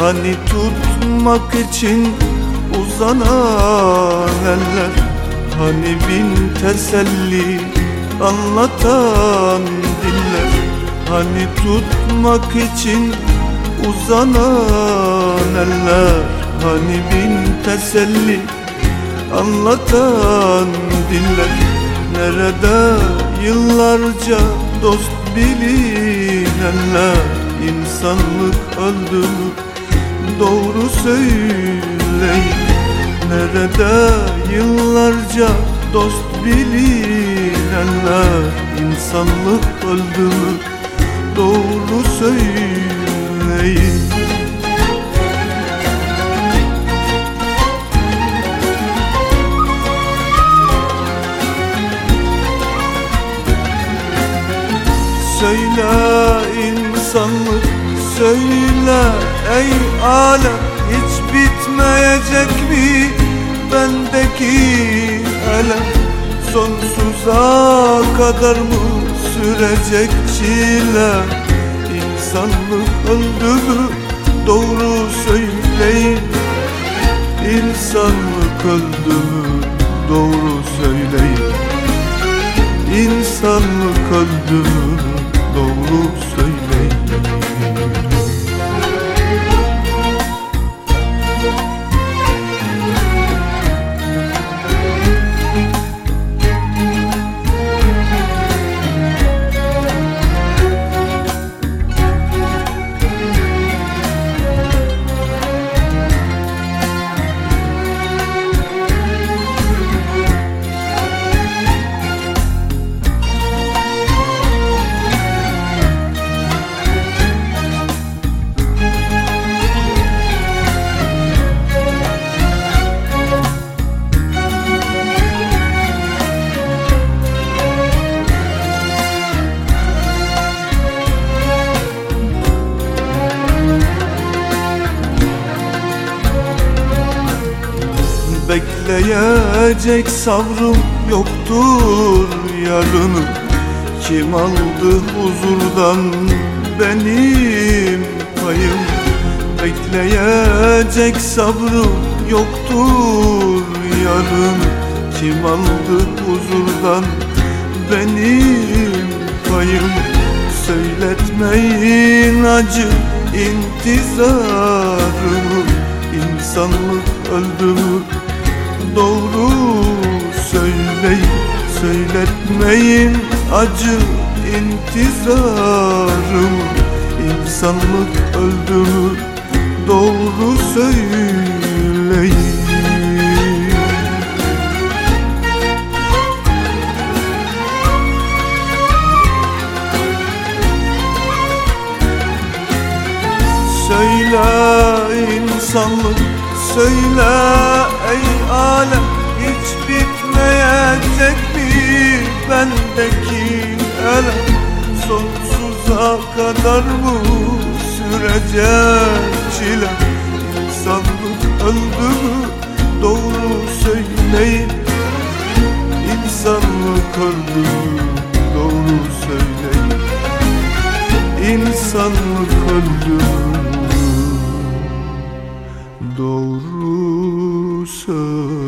Hani tutmak için uzanan eller Hani bin teselli anlatan diller. Hani tutmak için uzanan eller Hani bin teselli anlatan diller. Nerede yıllarca dost bilinenler insanlık öldü mü doğru söyleyin Nerede yıllarca dost bilinenler insanlık öldü doğru söyleyin. Söyle insanlık söyle ey alem Hiç bitmeyecek mi bendeki elem? Sonsuza kadar mı sürecek çile? İnsanlık öldü mü? Doğru söyleyin. İnsanlık öldü mü? Doğru söyleyin. İnsanlık öldü mü Bekleyecek sabrım yoktur yarını Kim aldı huzurdan benim payım? Bekleyecek sabrım yoktur yarın. Kim aldı huzurdan benim payım? Söyletmeyin acı intizarımı. İnsanlık öldü mü doğru söyleyin Söyletmeyin acı intizarımı İnsanlık öldü mü? Doğru söyleyin. Söyle insanlık söyle ey alem Hiç bitmeyecek mi bendeki elem? Sonsuza kadar bu sürecek çile İnsanlık öldü mü? Doğru söyleyin. İnsanlık öldü mü? Doğru söyleyin. İnsanlık öldü mü doğru söyle